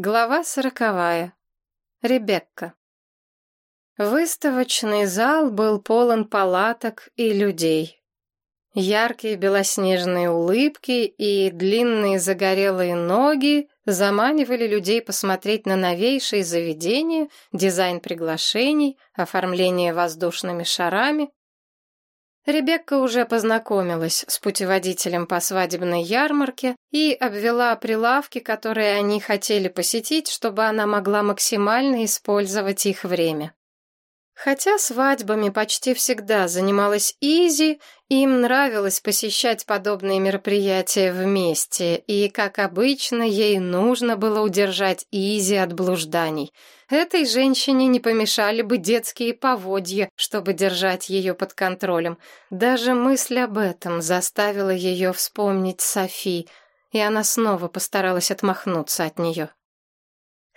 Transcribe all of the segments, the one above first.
Глава сороковая. Ребекка. Выставочный зал был полон палаток и людей. Яркие белоснежные улыбки и длинные загорелые ноги заманивали людей посмотреть на новейшие заведения, дизайн приглашений, оформление воздушными шарами, Ребекка уже познакомилась с путеводителем по свадебной ярмарке и обвела прилавки, которые они хотели посетить, чтобы она могла максимально использовать их время. Хотя свадьбами почти всегда занималась Изи, им нравилось посещать подобные мероприятия вместе, и, как обычно, ей нужно было удержать Изи от блужданий. Этой женщине не помешали бы детские поводья, чтобы держать ее под контролем. Даже мысль об этом заставила ее вспомнить Софи, и она снова постаралась отмахнуться от нее.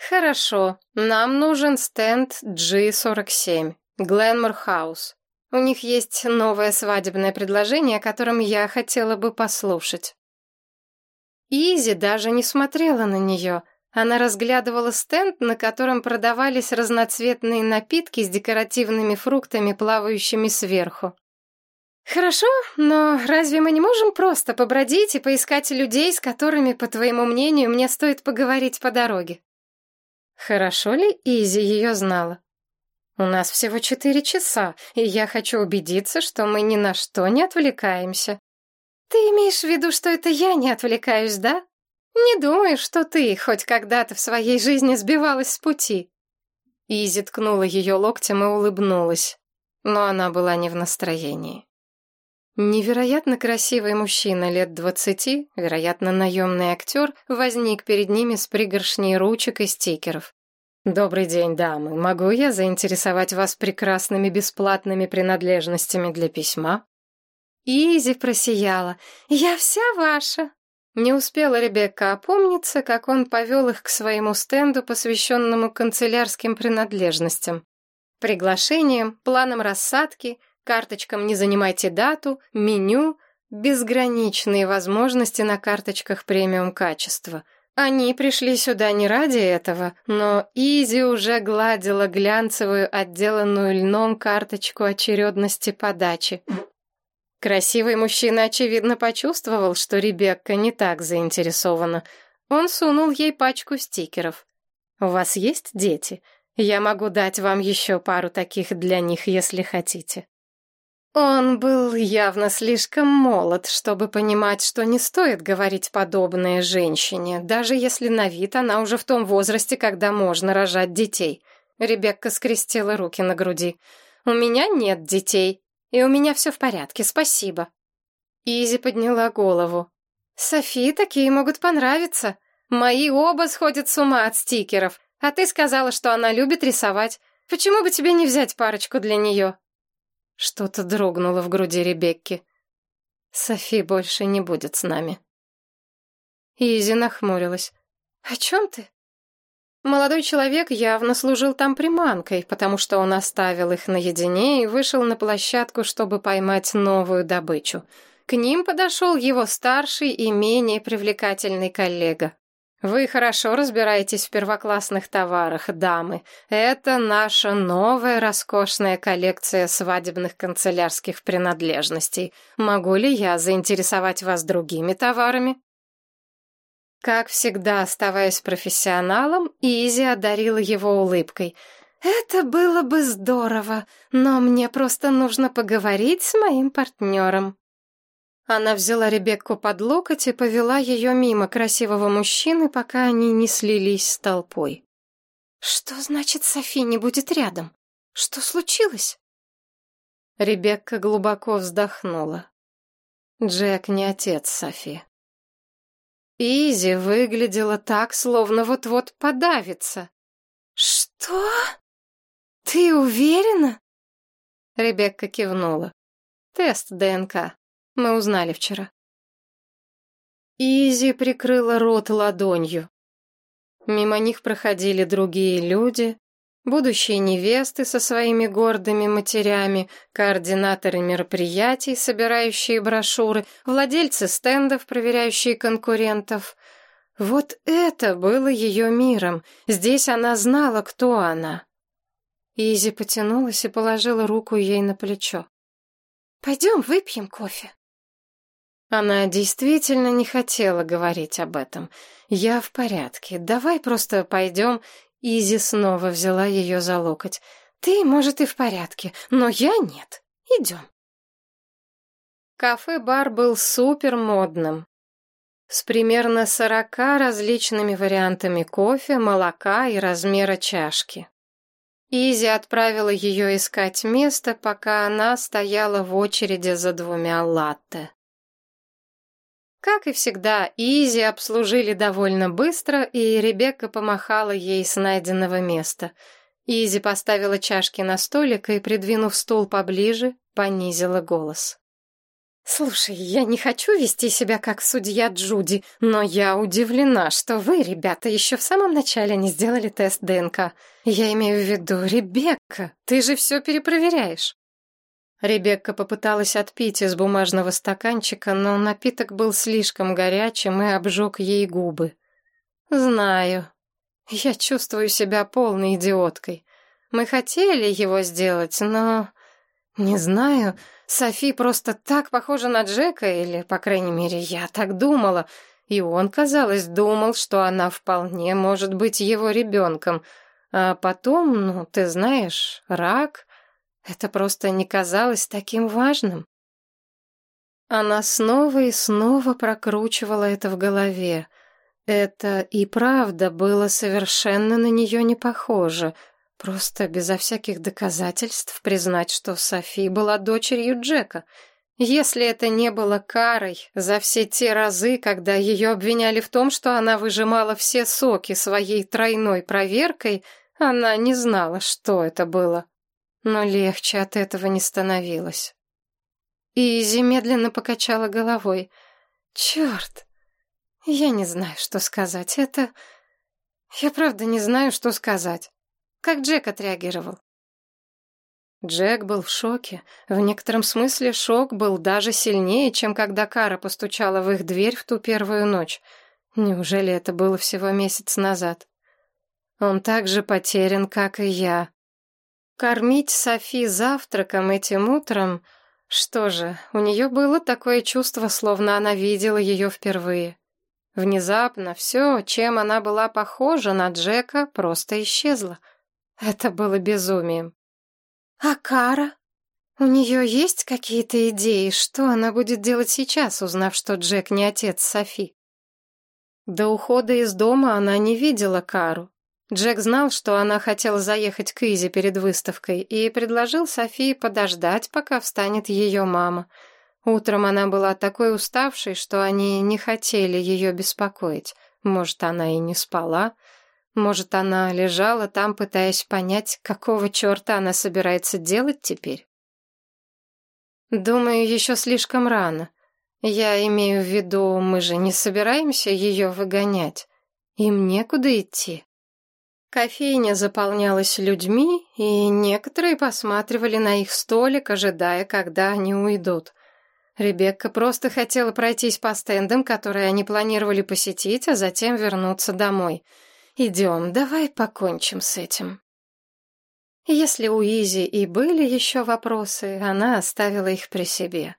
«Хорошо, нам нужен стенд G47, Гленмор Хаус. У них есть новое свадебное предложение, о котором я хотела бы послушать». Изи даже не смотрела на нее. Она разглядывала стенд, на котором продавались разноцветные напитки с декоративными фруктами, плавающими сверху. «Хорошо, но разве мы не можем просто побродить и поискать людей, с которыми, по твоему мнению, мне стоит поговорить по дороге?» Хорошо ли Изи ее знала? У нас всего четыре часа, и я хочу убедиться, что мы ни на что не отвлекаемся. Ты имеешь в виду, что это я не отвлекаюсь, да? Не думаю, что ты хоть когда-то в своей жизни сбивалась с пути. Изи ткнула ее локтем и улыбнулась, но она была не в настроении. Невероятно красивый мужчина лет двадцати, вероятно, наемный актер, возник перед ними с пригоршней ручек и стикеров. «Добрый день, дамы. Могу я заинтересовать вас прекрасными бесплатными принадлежностями для письма?» Изи просияла. «Я вся ваша!» Не успела Ребекка опомниться, как он повел их к своему стенду, посвященному канцелярским принадлежностям. Приглашениям, планам рассадки — карточкам «Не занимайте дату», меню, безграничные возможности на карточках премиум качества. Они пришли сюда не ради этого, но Изи уже гладила глянцевую, отделанную льном карточку очередности подачи. Красивый мужчина, очевидно, почувствовал, что Ребекка не так заинтересована. Он сунул ей пачку стикеров. «У вас есть дети? Я могу дать вам еще пару таких для них, если хотите». Он был явно слишком молод, чтобы понимать, что не стоит говорить подобное женщине, даже если на вид она уже в том возрасте, когда можно рожать детей. Ребекка скрестила руки на груди. «У меня нет детей, и у меня все в порядке, спасибо». Изи подняла голову. «Софи такие могут понравиться. Мои оба сходят с ума от стикеров, а ты сказала, что она любит рисовать. Почему бы тебе не взять парочку для нее?» Что-то дрогнуло в груди Ребекки. Софи больше не будет с нами. Изи нахмурилась. «О чем ты?» Молодой человек явно служил там приманкой, потому что он оставил их наедине и вышел на площадку, чтобы поймать новую добычу. К ним подошел его старший и менее привлекательный коллега. Вы хорошо разбираетесь в первоклассных товарах, дамы. Это наша новая роскошная коллекция свадебных канцелярских принадлежностей. Могу ли я заинтересовать вас другими товарами? Как всегда, оставаясь профессионалом, Изи одарила его улыбкой. «Это было бы здорово, но мне просто нужно поговорить с моим партнером». Она взяла Ребекку под локоть и повела ее мимо красивого мужчины, пока они не слились с толпой. «Что значит Софи не будет рядом? Что случилось?» Ребекка глубоко вздохнула. Джек не отец Софи. Изи выглядела так, словно вот-вот подавится. «Что? Ты уверена?» Ребекка кивнула. «Тест ДНК. Мы узнали вчера. Изи прикрыла рот ладонью. Мимо них проходили другие люди, будущие невесты со своими гордыми матерями, координаторы мероприятий, собирающие брошюры, владельцы стендов, проверяющие конкурентов. Вот это было ее миром. Здесь она знала, кто она. Изи потянулась и положила руку ей на плечо. «Пойдем выпьем кофе». Она действительно не хотела говорить об этом. «Я в порядке. Давай просто пойдем». Изи снова взяла ее за локоть. «Ты, может, и в порядке, но я нет. Идем». Кафе-бар был супер модным. С примерно сорока различными вариантами кофе, молока и размера чашки. Изи отправила ее искать место, пока она стояла в очереди за двумя латте. Как и всегда, Изи обслужили довольно быстро, и Ребекка помахала ей с найденного места. Изи поставила чашки на столик и, придвинув стул поближе, понизила голос. «Слушай, я не хочу вести себя как судья Джуди, но я удивлена, что вы, ребята, еще в самом начале не сделали тест ДНК. Я имею в виду, Ребекка, ты же все перепроверяешь». Ребекка попыталась отпить из бумажного стаканчика, но напиток был слишком горячим и обжег ей губы. «Знаю. Я чувствую себя полной идиоткой. Мы хотели его сделать, но... Не знаю, Софи просто так похожа на Джека, или, по крайней мере, я так думала. И он, казалось, думал, что она вполне может быть его ребенком. А потом, ну, ты знаешь, рак... Это просто не казалось таким важным. Она снова и снова прокручивала это в голове. Это и правда было совершенно на нее не похоже — Просто безо всяких доказательств признать, что Софи была дочерью Джека. Если это не было карой за все те разы, когда ее обвиняли в том, что она выжимала все соки своей тройной проверкой, она не знала, что это было. Но легче от этого не становилось. Изи медленно покачала головой. «Черт! Я не знаю, что сказать. Это... Я правда не знаю, что сказать». Как Джек отреагировал? Джек был в шоке. В некотором смысле шок был даже сильнее, чем когда Кара постучала в их дверь в ту первую ночь. Неужели это было всего месяц назад? Он так же потерян, как и я. Кормить Софи завтраком этим утром... Что же, у нее было такое чувство, словно она видела ее впервые. Внезапно все, чем она была похожа на Джека, просто исчезло — это было безумием. А Кара? У нее есть какие-то идеи, что она будет делать сейчас, узнав, что Джек не отец Софи? До ухода из дома она не видела Кару. Джек знал, что она хотела заехать к Изи перед выставкой и предложил Софии подождать, пока встанет ее мама. Утром она была такой уставшей, что они не хотели ее беспокоить. Может, она и не спала. Может, она лежала там, пытаясь понять, какого черта она собирается делать теперь? Думаю, еще слишком рано. Я имею в виду, мы же не собираемся ее выгонять. Им некуда идти. Кофейня заполнялась людьми, и некоторые посматривали на их столик, ожидая, когда они уйдут. Ребекка просто хотела пройтись по стендам, которые они планировали посетить, а затем вернуться домой — Идем, давай покончим с этим. Если у Изи и были еще вопросы, она оставила их при себе.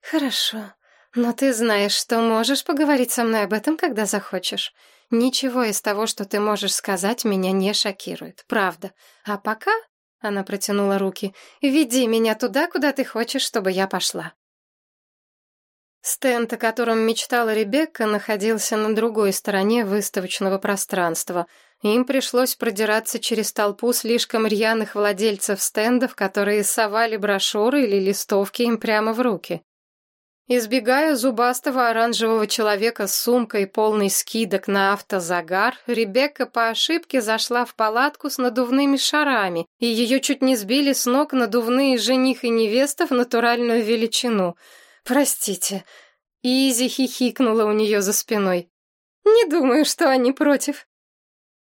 Хорошо, но ты знаешь, что можешь поговорить со мной об этом, когда захочешь. Ничего из того, что ты можешь сказать, меня не шокирует, правда. А пока, она протянула руки, веди меня туда, куда ты хочешь, чтобы я пошла. Стенд, о котором мечтала Ребекка, находился на другой стороне выставочного пространства. Им пришлось продираться через толпу слишком рьяных владельцев стендов, которые совали брошюры или листовки им прямо в руки. Избегая зубастого оранжевого человека с сумкой, полной скидок на автозагар, Ребекка по ошибке зашла в палатку с надувными шарами, и ее чуть не сбили с ног надувные жених и невеста в натуральную величину — «Простите». Изи хихикнула у нее за спиной. «Не думаю, что они против».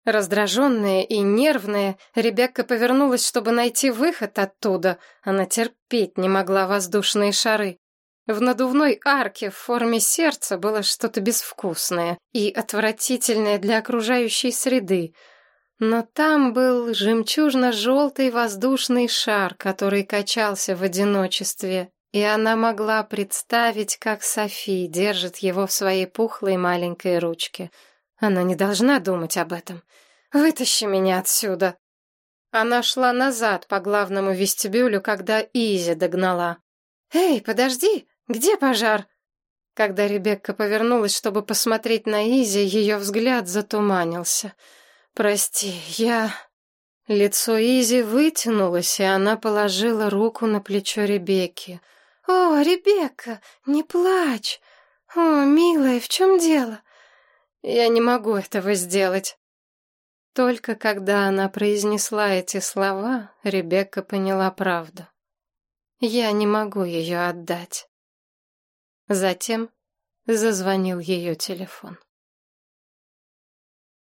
Раздраженная и нервная, Ребекка повернулась, чтобы найти выход оттуда. Она терпеть не могла воздушные шары. В надувной арке в форме сердца было что-то безвкусное и отвратительное для окружающей среды. Но там был жемчужно-желтый воздушный шар, который качался в одиночестве, и она могла представить, как Софи держит его в своей пухлой маленькой ручке. Она не должна думать об этом. «Вытащи меня отсюда!» Она шла назад по главному вестибюлю, когда Изи догнала. «Эй, подожди! Где пожар?» Когда Ребекка повернулась, чтобы посмотреть на Изи, ее взгляд затуманился. «Прости, я...» Лицо Изи вытянулось, и она положила руку на плечо Ребекки. «О, Ребекка, не плачь! О, милая, в чем дело?» «Я не могу этого сделать». Только когда она произнесла эти слова, Ребекка поняла правду. «Я не могу ее отдать». Затем зазвонил ее телефон.